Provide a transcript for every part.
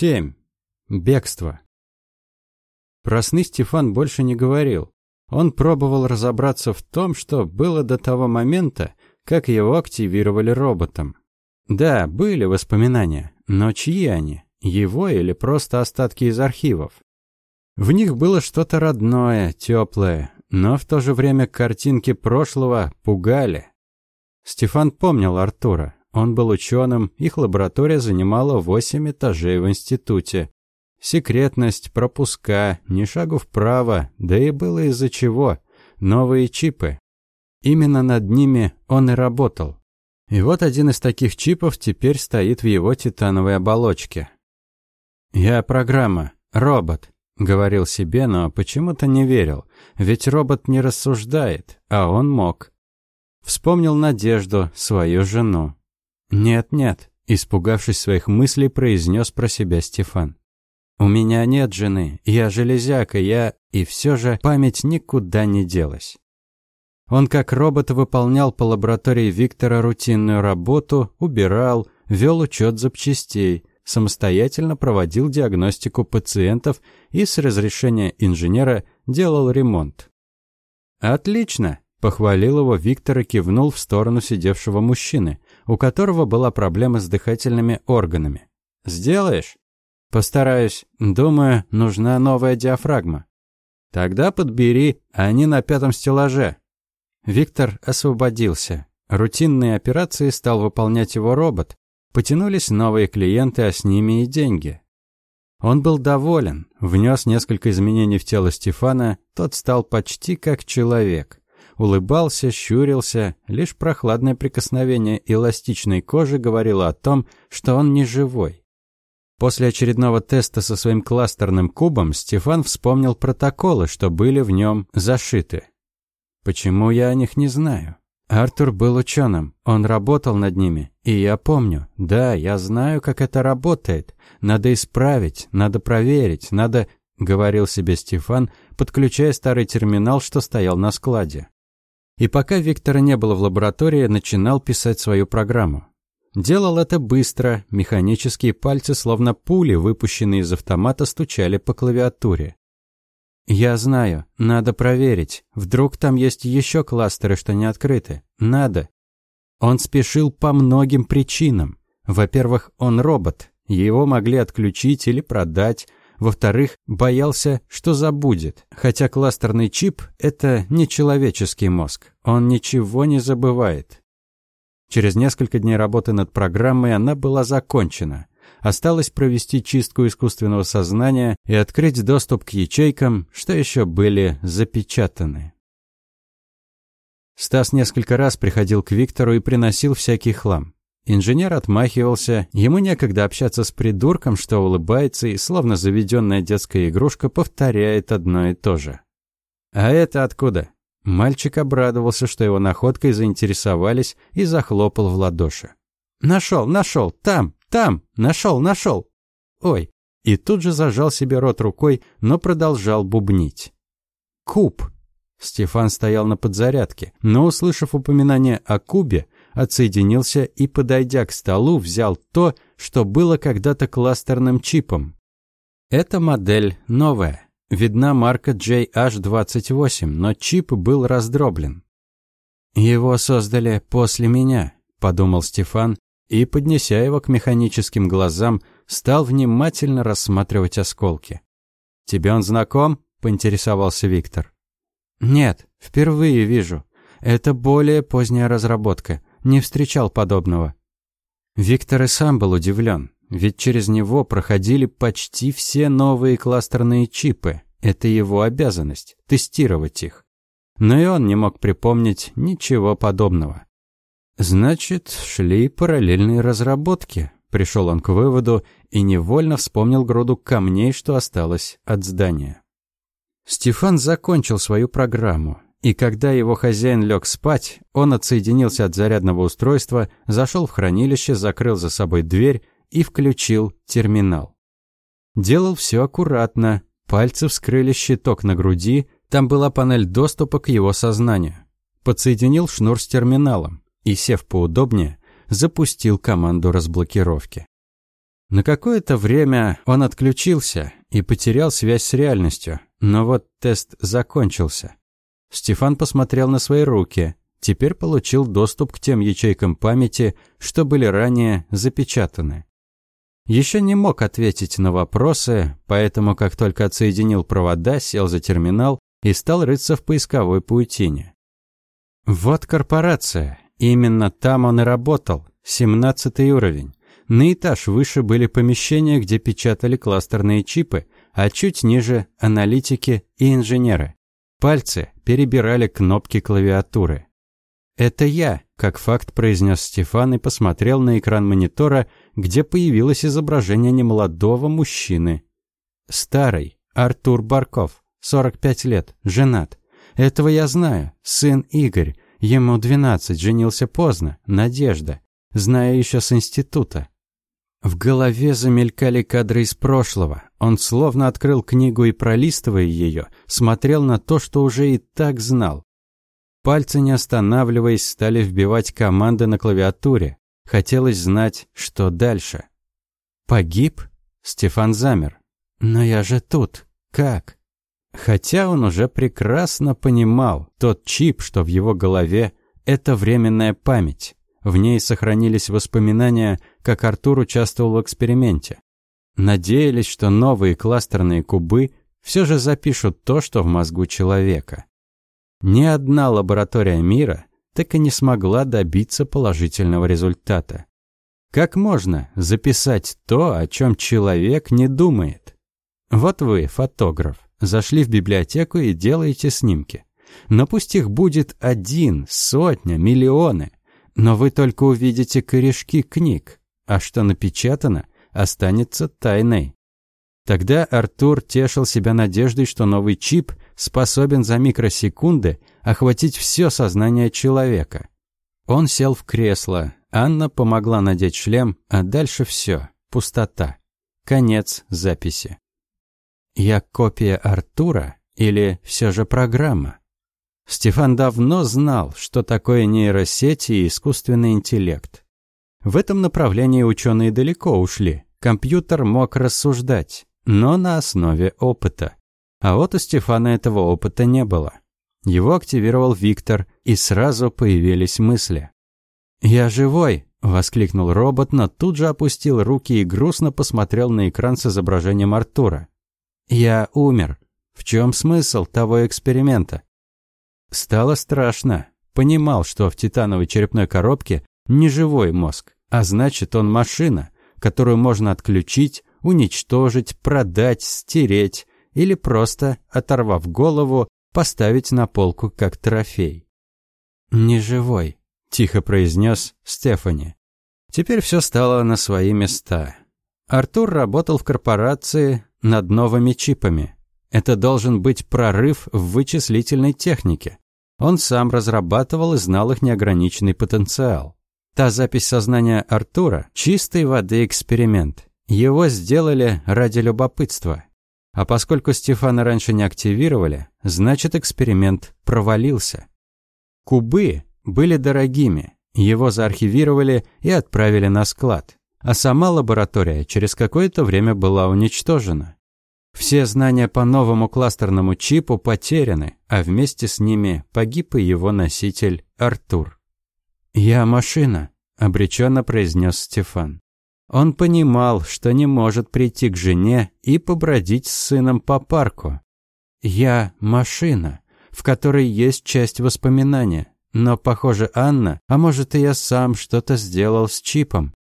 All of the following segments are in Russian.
7. Бегство. Про Стефан больше не говорил. Он пробовал разобраться в том, что было до того момента, как его активировали роботом. Да, были воспоминания, но чьи они? Его или просто остатки из архивов? В них было что-то родное, теплое, но в то же время картинки прошлого пугали. Стефан помнил Артура. Он был ученым, их лаборатория занимала восемь этажей в институте. Секретность, пропуска, ни шагу вправо, да и было из-за чего. Новые чипы. Именно над ними он и работал. И вот один из таких чипов теперь стоит в его титановой оболочке. «Я программа, робот», — говорил себе, но почему-то не верил, ведь робот не рассуждает, а он мог. Вспомнил Надежду, свою жену. «Нет-нет», — испугавшись своих мыслей, произнес про себя Стефан. «У меня нет жены, я железяка, я...» И все же память никуда не делась. Он как робот выполнял по лаборатории Виктора рутинную работу, убирал, вел учет запчастей, самостоятельно проводил диагностику пациентов и с разрешения инженера делал ремонт. «Отлично!» – похвалил его Виктор и кивнул в сторону сидевшего мужчины, у которого была проблема с дыхательными органами. «Сделаешь?» «Постараюсь. Думаю, нужна новая диафрагма». «Тогда подбери, они на пятом стеллаже». Виктор освободился. Рутинные операции стал выполнять его робот. Потянулись новые клиенты, а с ними и деньги. Он был доволен, внес несколько изменений в тело Стефана, тот стал почти как человек улыбался, щурился, лишь прохладное прикосновение эластичной кожи говорило о том, что он не живой. После очередного теста со своим кластерным кубом Стефан вспомнил протоколы, что были в нем зашиты. Почему я о них не знаю? Артур был ученым, он работал над ними, и я помню, да, я знаю, как это работает. Надо исправить, надо проверить, надо, говорил себе Стефан, подключая старый терминал, что стоял на складе. И пока Виктора не было в лаборатории, начинал писать свою программу. Делал это быстро, механические пальцы, словно пули, выпущенные из автомата, стучали по клавиатуре. «Я знаю, надо проверить. Вдруг там есть еще кластеры, что не открыты. Надо». Он спешил по многим причинам. Во-первых, он робот. Его могли отключить или продать. Во-вторых, боялся, что забудет. Хотя кластерный чип – это не человеческий мозг. Он ничего не забывает. Через несколько дней работы над программой она была закончена. Осталось провести чистку искусственного сознания и открыть доступ к ячейкам, что еще были запечатаны. Стас несколько раз приходил к Виктору и приносил всякий хлам. Инженер отмахивался, ему некогда общаться с придурком, что улыбается и, словно заведенная детская игрушка, повторяет одно и то же. «А это откуда?» Мальчик обрадовался, что его находкой заинтересовались, и захлопал в ладоши. «Нашел, нашел! Там, там! Нашел, нашел!» «Ой!» И тут же зажал себе рот рукой, но продолжал бубнить. «Куб!» Стефан стоял на подзарядке, но, услышав упоминание о кубе, отсоединился и, подойдя к столу, взял то, что было когда-то кластерным чипом. Эта модель новая. Видна марка JH28, но чип был раздроблен. «Его создали после меня», – подумал Стефан, и, поднеся его к механическим глазам, стал внимательно рассматривать осколки. «Тебе он знаком?» – поинтересовался Виктор. «Нет, впервые вижу. Это более поздняя разработка не встречал подобного. Виктор и сам был удивлен, ведь через него проходили почти все новые кластерные чипы. Это его обязанность – тестировать их. Но и он не мог припомнить ничего подобного. Значит, шли параллельные разработки. Пришел он к выводу и невольно вспомнил груду камней, что осталось от здания. Стефан закончил свою программу и когда его хозяин лег спать, он отсоединился от зарядного устройства, зашел в хранилище, закрыл за собой дверь и включил терминал. Делал все аккуратно. Пальцы вскрыли щиток на груди, там была панель доступа к его сознанию. Подсоединил шнур с терминалом и, сев поудобнее, запустил команду разблокировки. На какое-то время он отключился и потерял связь с реальностью, но вот тест закончился. Стефан посмотрел на свои руки, теперь получил доступ к тем ячейкам памяти, что были ранее запечатаны. Еще не мог ответить на вопросы, поэтому, как только отсоединил провода, сел за терминал и стал рыться в поисковой паутине. Вот корпорация. Именно там он и работал. 17 уровень. На этаж выше были помещения, где печатали кластерные чипы, а чуть ниже – аналитики и инженеры. Пальцы перебирали кнопки клавиатуры. «Это я», – как факт произнес Стефан и посмотрел на экран монитора, где появилось изображение немолодого мужчины. Старый, Артур Барков, 45 лет, женат. Этого я знаю, сын Игорь, ему 12, женился поздно, Надежда. Знаю еще с института. В голове замелькали кадры из прошлого. Он словно открыл книгу и, пролистывая ее, смотрел на то, что уже и так знал. Пальцы, не останавливаясь, стали вбивать команды на клавиатуре. Хотелось знать, что дальше. «Погиб?» Стефан замер. «Но я же тут. Как?» Хотя он уже прекрасно понимал, тот чип, что в его голове, это временная память. В ней сохранились воспоминания, как Артур участвовал в эксперименте. Надеялись, что новые кластерные кубы все же запишут то, что в мозгу человека. Ни одна лаборатория мира так и не смогла добиться положительного результата. Как можно записать то, о чем человек не думает? Вот вы, фотограф, зашли в библиотеку и делаете снимки. Но пусть их будет один, сотня, миллионы. Но вы только увидите корешки книг, а что напечатано, останется тайной. Тогда Артур тешил себя надеждой, что новый чип способен за микросекунды охватить все сознание человека. Он сел в кресло, Анна помогла надеть шлем, а дальше все, пустота. Конец записи. Я копия Артура или все же программа? Стефан давно знал, что такое нейросети и искусственный интеллект. В этом направлении ученые далеко ушли. Компьютер мог рассуждать, но на основе опыта. А вот у Стефана этого опыта не было. Его активировал Виктор, и сразу появились мысли. «Я живой!» – воскликнул робот, но тут же опустил руки и грустно посмотрел на экран с изображением Артура. «Я умер. В чем смысл того эксперимента?» Стало страшно. Понимал, что в титановой черепной коробке не живой мозг, а значит, он машина, которую можно отключить, уничтожить, продать, стереть или просто, оторвав голову, поставить на полку как трофей. «Не живой», – тихо произнес Стефани. Теперь все стало на свои места. Артур работал в корпорации над новыми чипами. Это должен быть прорыв в вычислительной технике. Он сам разрабатывал и знал их неограниченный потенциал. Та запись сознания Артура – чистой воды эксперимент. Его сделали ради любопытства. А поскольку Стефана раньше не активировали, значит эксперимент провалился. Кубы были дорогими, его заархивировали и отправили на склад. А сама лаборатория через какое-то время была уничтожена. Все знания по новому кластерному чипу потеряны, а вместе с ними погиб и его носитель Артур. «Я машина», – обреченно произнес Стефан. Он понимал, что не может прийти к жене и побродить с сыном по парку. «Я машина, в которой есть часть воспоминания, но, похоже, Анна, а может и я сам что-то сделал с чипом.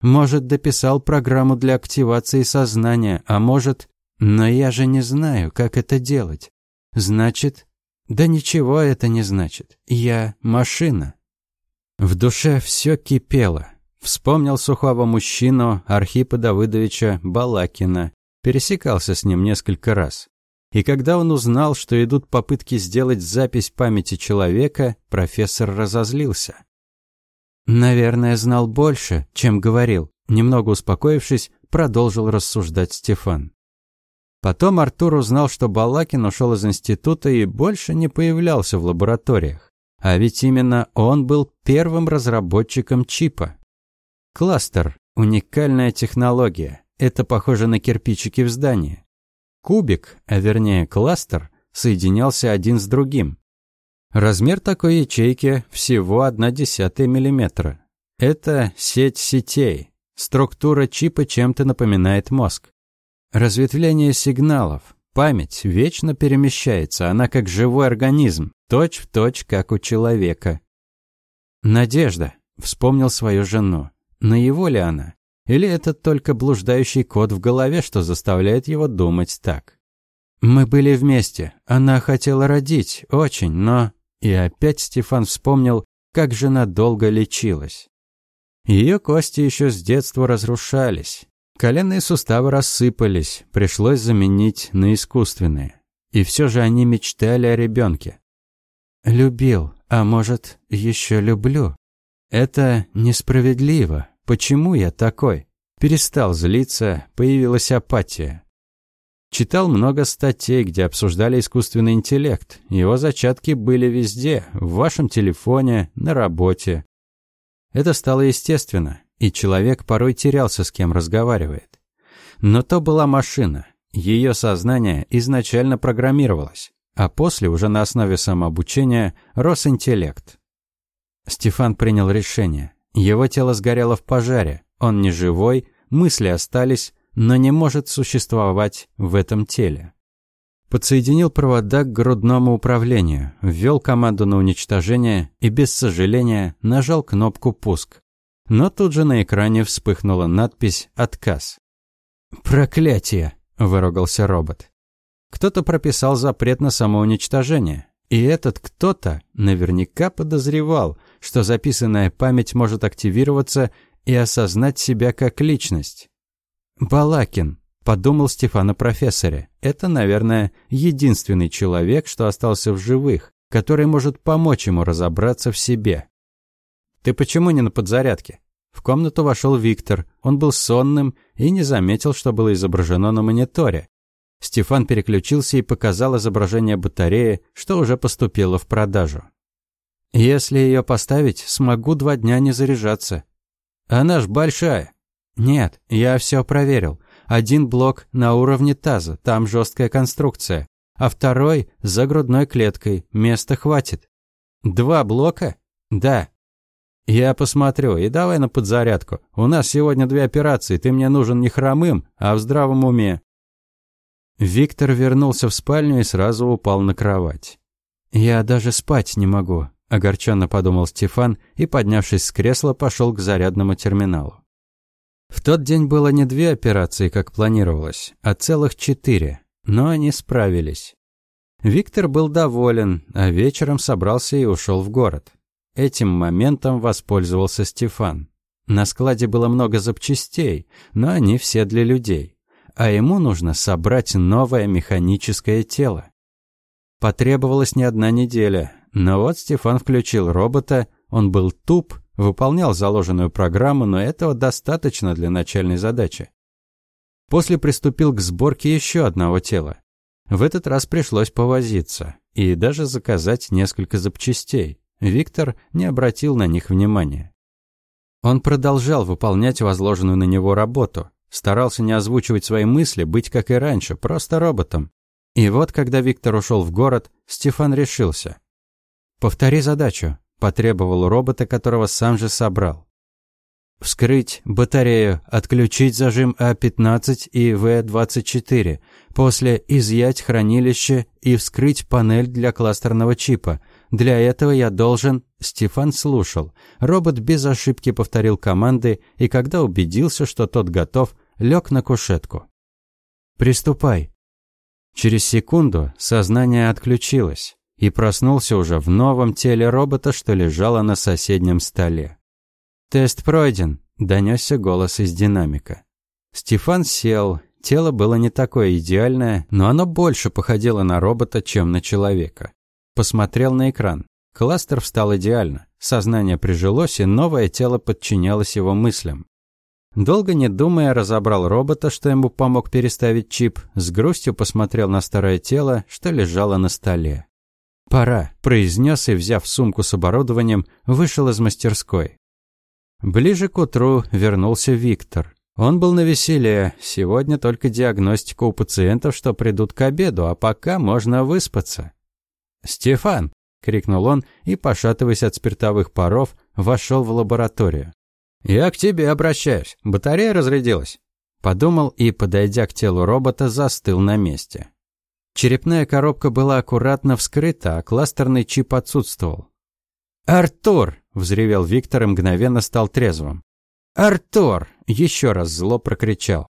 Может, дописал программу для активации сознания, а может, но я же не знаю, как это делать. Значит, да ничего это не значит. Я машина. В душе все кипело. Вспомнил сухого мужчину Архипа Давыдовича Балакина. Пересекался с ним несколько раз. И когда он узнал, что идут попытки сделать запись памяти человека, профессор разозлился. «Наверное, знал больше, чем говорил», немного успокоившись, продолжил рассуждать Стефан. Потом Артур узнал, что Балакин ушел из института и больше не появлялся в лабораториях. А ведь именно он был первым разработчиком чипа. Кластер Уникальная технология. Это похоже на кирпичики в здании. Кубик, а вернее кластер, соединялся один с другим. Размер такой ячейки всего 1,1 мм. Это сеть сетей. Структура чипа чем-то напоминает мозг. Разветвление сигналов. Память вечно перемещается, она как живой организм, точь в точь, как у человека. Надежда. Вспомнил свою жену. На его ли она? Или это только блуждающий кот в голове, что заставляет его думать так? Мы были вместе. Она хотела родить, очень, но... И опять Стефан вспомнил, как жена долго лечилась. Ее кости еще с детства разрушались. Коленные суставы рассыпались, пришлось заменить на искусственные. И все же они мечтали о ребенке. Любил, а может, еще люблю. Это несправедливо. Почему я такой? Перестал злиться, появилась апатия. Читал много статей, где обсуждали искусственный интеллект. Его зачатки были везде, в вашем телефоне, на работе. Это стало естественно, и человек порой терялся, с кем разговаривает. Но то была машина. Ее сознание изначально программировалось, а после уже на основе самообучения рос интеллект. Стефан принял решение. Его тело сгорело в пожаре. Он не живой, мысли остались, но не может существовать в этом теле. Подсоединил провода к грудному управлению, ввел команду на уничтожение и без сожаления нажал кнопку «Пуск». Но тут же на экране вспыхнула надпись «Отказ». «Проклятие!» – выругался робот. Кто-то прописал запрет на самоуничтожение, и этот кто-то наверняка подозревал, что записанная память может активироваться и осознать себя как личность. Балакин, подумал Стефан о профессоре. Это, наверное, единственный человек, что остался в живых, который может помочь ему разобраться в себе. Ты почему не на подзарядке? В комнату вошел Виктор. Он был сонным и не заметил, что было изображено на мониторе. Стефан переключился и показал изображение батареи, что уже поступило в продажу. «Если ее поставить, смогу два дня не заряжаться». «Она ж большая», нет, я все проверил. Один блок на уровне таза, там жесткая конструкция, а второй за грудной клеткой, места хватит. Два блока? Да. Я посмотрю, и давай на подзарядку. У нас сегодня две операции, ты мне нужен не хромым, а в здравом уме. Виктор вернулся в спальню и сразу упал на кровать. «Я даже спать не могу», – огорченно подумал Стефан и, поднявшись с кресла, пошел к зарядному терминалу. В тот день было не две операции, как планировалось, а целых четыре, но они справились. Виктор был доволен, а вечером собрался и ушел в город. Этим моментом воспользовался Стефан. На складе было много запчастей, но они все для людей. А ему нужно собрать новое механическое тело. Потребовалась не одна неделя, но вот Стефан включил робота, он был туп, выполнял заложенную программу, но этого достаточно для начальной задачи. После приступил к сборке еще одного тела. В этот раз пришлось повозиться и даже заказать несколько запчастей. Виктор не обратил на них внимания. Он продолжал выполнять возложенную на него работу, старался не озвучивать свои мысли, быть как и раньше, просто роботом. И вот, когда Виктор ушел в город, Стефан решился. «Повтори задачу», Потребовал робота, которого сам же собрал. Вскрыть батарею, отключить зажим А15 и В24, после изъять хранилище и вскрыть панель для кластерного чипа. Для этого я должен... Стефан слушал. Робот без ошибки повторил команды, и когда убедился, что тот готов, лег на кушетку. «Приступай». Через секунду сознание отключилось и проснулся уже в новом теле робота, что лежало на соседнем столе. «Тест пройден», – донесся голос из динамика. Стефан сел. Тело было не такое идеальное, но оно больше походило на робота, чем на человека. Посмотрел на экран. Кластер встал идеально. Сознание прижилось, и новое тело подчинялось его мыслям. Долго не думая, разобрал робота, что ему помог переставить чип, с грустью посмотрел на старое тело, что лежало на столе. «Пора», – произнес и, взяв сумку с оборудованием, вышел из мастерской. Ближе к утру вернулся Виктор. Он был на веселе. Сегодня только диагностика у пациентов, что придут к обеду, а пока можно выспаться. «Стефан!» — крикнул он и, пошатываясь от спиртовых паров, вошел в лабораторию. «Я к тебе обращаюсь. Батарея разрядилась». Подумал и, подойдя к телу робота, застыл на месте. Черепная коробка была аккуратно вскрыта, а кластерный чип отсутствовал. «Артур!» – взревел Виктор и мгновенно стал трезвым. «Артур!» – еще раз зло прокричал.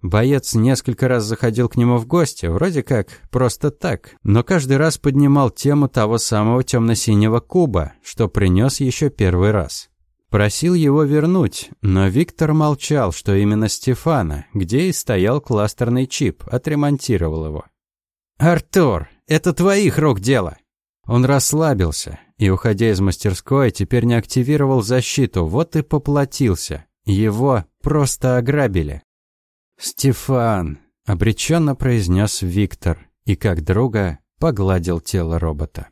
Боец несколько раз заходил к нему в гости, вроде как просто так, но каждый раз поднимал тему того самого темно-синего куба, что принес еще первый раз. Просил его вернуть, но Виктор молчал, что именно Стефана, где и стоял кластерный чип, отремонтировал его. «Артур, это твоих рук дело!» Он расслабился и, уходя из мастерской, теперь не активировал защиту, вот и поплатился. Его просто ограбили. «Стефан!» – обреченно произнес Виктор и, как друга, погладил тело робота.